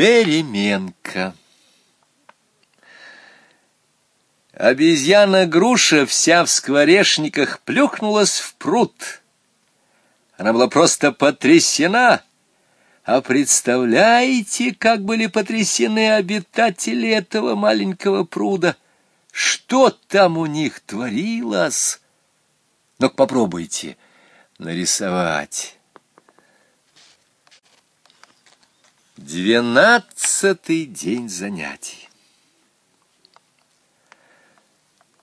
Переменка. Обезьяна-груша вся в скворешниках плюхнулась в пруд. Она была просто потрясена. А представляете, как были потрясены обитатели этого маленького пруда? Что там у них творилось? Ну-ка попробуйте нарисовать. Двенадцатый день занятий.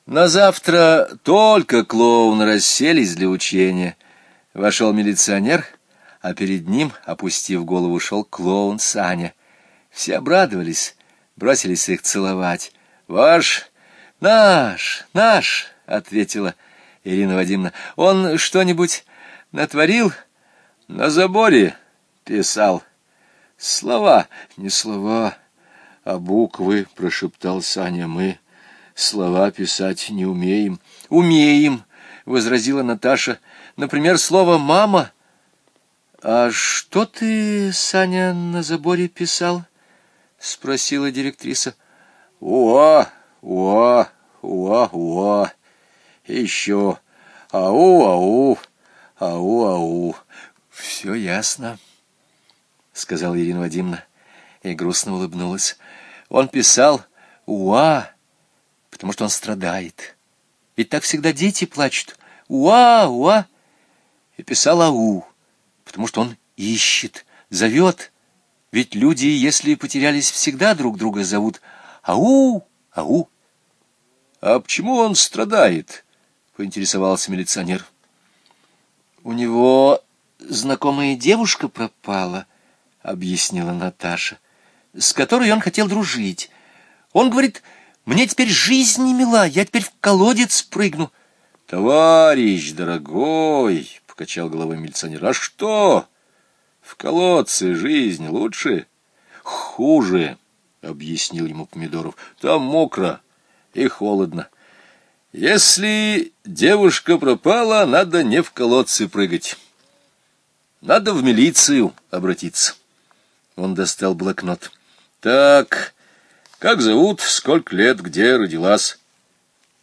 На завтра только клоуны расселись для учения. Вошел милиционер, а перед ним, опустив голову, шел клоун Саня. Все обрадовались, бросились их целовать. «Ваш, наш, наш!» — ответила Ирина Вадимовна. «Он что-нибудь натворил?» «На заборе писал». Слова, не слова, а буквы, — прошептал Саня, — мы слова писать не умеем. Умеем, — возразила Наташа. Например, слово «мама». А что ты, Саня, на заборе писал? — спросила директриса. Уа, уа, уа, уа. Еще ау-ау, ау-ау. Все ясно. — сказала Ирина Вадимовна и грустно улыбнулась. Он писал «Уа», потому что он страдает. Ведь так всегда дети плачут. «Уа, уа». И писал «Ау», потому что он ищет, зовет. Ведь люди, если потерялись, всегда друг друга зовут. «Ау, ау». «А почему он страдает?» — поинтересовался милиционер. «У него знакомая девушка пропала» объяснила Наташа, с которой он хотел дружить. Он говорит, мне теперь жизнь не мила, я теперь в колодец прыгну. Товарищ дорогой, покачал головой милиционер, а что? В колодце жизнь лучше? Хуже, объяснил ему Помидоров. Там мокро и холодно. Если девушка пропала, надо не в колодцы прыгать. Надо в милицию обратиться. Он достал блокнот. «Так, как зовут, сколько лет, где родилась?»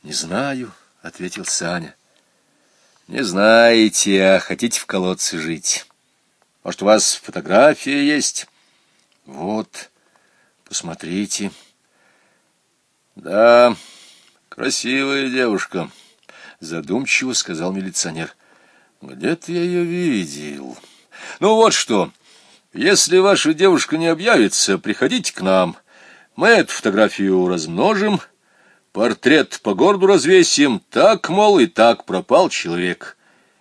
«Не знаю», — ответил Саня. «Не знаете, а хотите в колодце жить. Может, у вас фотография есть?» «Вот, посмотрите». «Да, красивая девушка», — задумчиво сказал милиционер. «Где-то я ее видел. Ну вот что». Если ваша девушка не объявится, приходите к нам. Мы эту фотографию размножим, портрет по городу развесим, так, мол, и так пропал человек.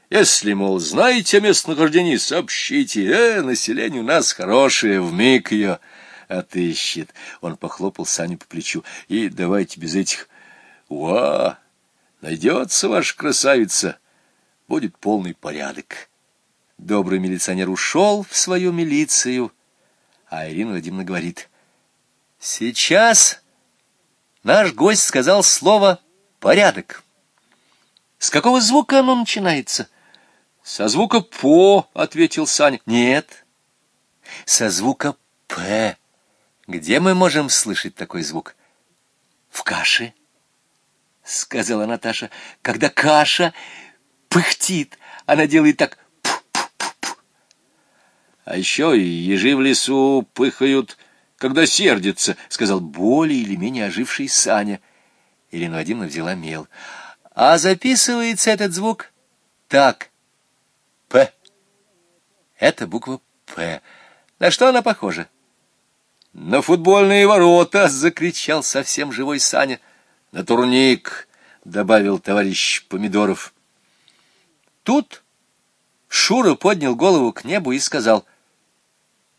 Если, мол, знаете о местонахождении, сообщите. Э, население у нас хорошее, вмиг ее отыщет. Он похлопал Саню по плечу. И давайте без этих... Уа! Найдется ваша красавица, будет полный порядок. Добрый милиционер ушел в свою милицию, а Ирина Владимировна говорит, «Сейчас наш гость сказал слово «порядок». С какого звука оно начинается? Со звука «по», — ответил Саня. Нет, со звука «п». Где мы можем слышать такой звук? В каше, — сказала Наташа. Когда каша пыхтит, она делает так а еще и ежи в лесу пыхают, когда сердится, — сказал более или менее оживший Саня. Ирина Вадимовна взяла мел. А записывается этот звук так. П. Это буква П. На что она похожа? На футбольные ворота, — закричал совсем живой Саня. На турник, — добавил товарищ Помидоров. Тут Шура поднял голову к небу и сказал —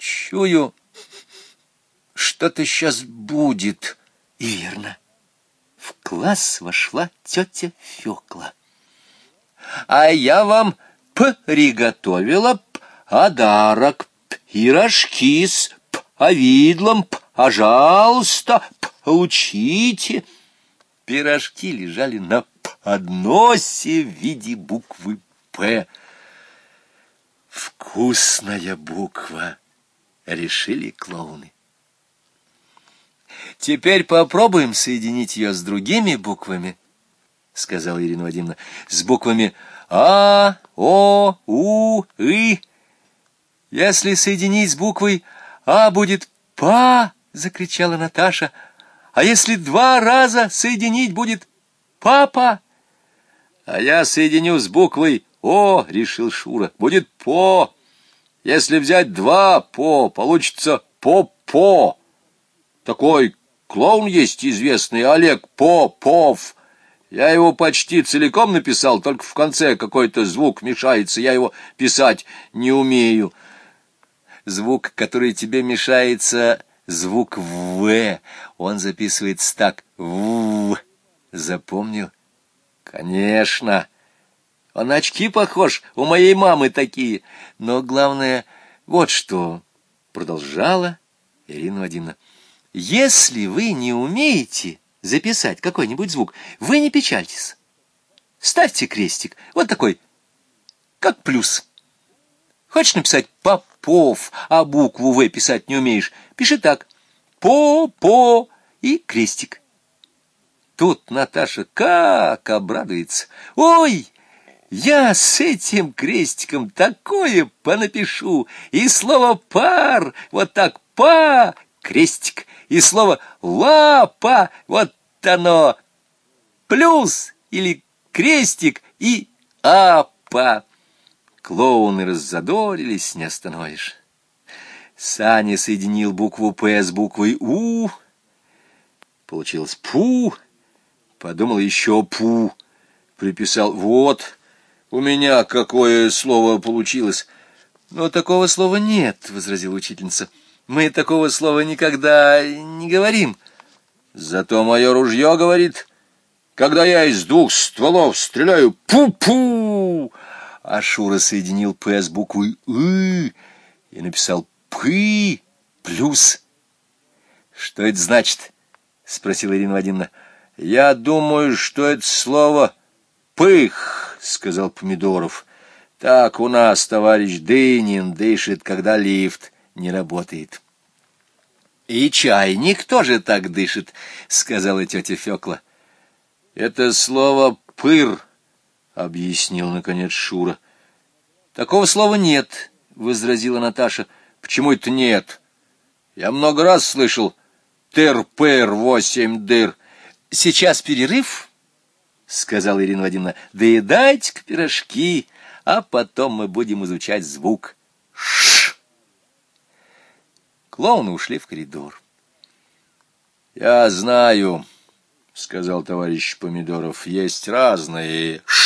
Чую, что-то сейчас будет. И верно. В класс вошла тетя Фёкла. А я вам приготовила подарок, пирожки с повидлом, пожалуйста, получите. Пирожки лежали на подносе в виде буквы «П». Вкусная буква решили клоуны. Теперь попробуем соединить ее с другими буквами, — сказала Ирина Вадимовна, — с буквами А, О, У, И. Если соединить с буквой А, будет ПА, — закричала Наташа. А если два раза соединить, будет папа. А я соединю с буквой О, — решил Шура, — будет по. Если взять два по, получится по-по. Такой клоун есть известный, Олег Попов. Я его почти целиком написал, только в конце какой-то звук мешается, я его писать не умею. Звук, который тебе мешается, звук «в». Он записывается так «в». Запомнил? Конечно. Он на очки похож, у моей мамы такие. Но главное, вот что, продолжала Ирина Вадимовна. Если вы не умеете записать какой-нибудь звук, вы не печальтесь. Ставьте крестик, вот такой, как плюс. Хочешь написать «Попов», а букву «В» писать не умеешь, пиши так «По-по» и крестик. Тут Наташа как обрадуется. «Ой!» Я с этим крестиком такое понапишу, и слово «пар» вот так «па» — крестик, и слово «лапа» — вот оно, плюс или крестик и «апа». Клоуны раззадорились, не остановишь. Саня соединил букву «П» с буквой «У». Получилось «пу». Подумал еще «пу». Приписал «вот». У меня какое слово получилось? Но такого слова нет, — возразила учительница. Мы такого слова никогда не говорим. Зато мое ружье говорит, когда я из двух стволов стреляю «пу-пу». А Шура соединил «п» с буквой «ы» и написал «пы» плюс. Что это значит? — спросила Ирина Вадимовна. — Я думаю, что это слово «пых» сказал Помидоров. Так у нас товарищ Дынин дышит, когда лифт не работает. И чайник тоже так дышит, сказала тетя Фёкла. Это слово «пыр», — объяснил, наконец, Шура. Такого слова нет, — возразила Наташа. Почему это нет? Я много раз слышал «тыр-пыр, восемь дыр». Сейчас перерыв, — сказала Ирина Вадимовна, — доедайте-ка пирожки, а потом мы будем изучать звук «ш». Клоуны ушли в коридор. — Я знаю, — сказал товарищ Помидоров, — есть разные «ш».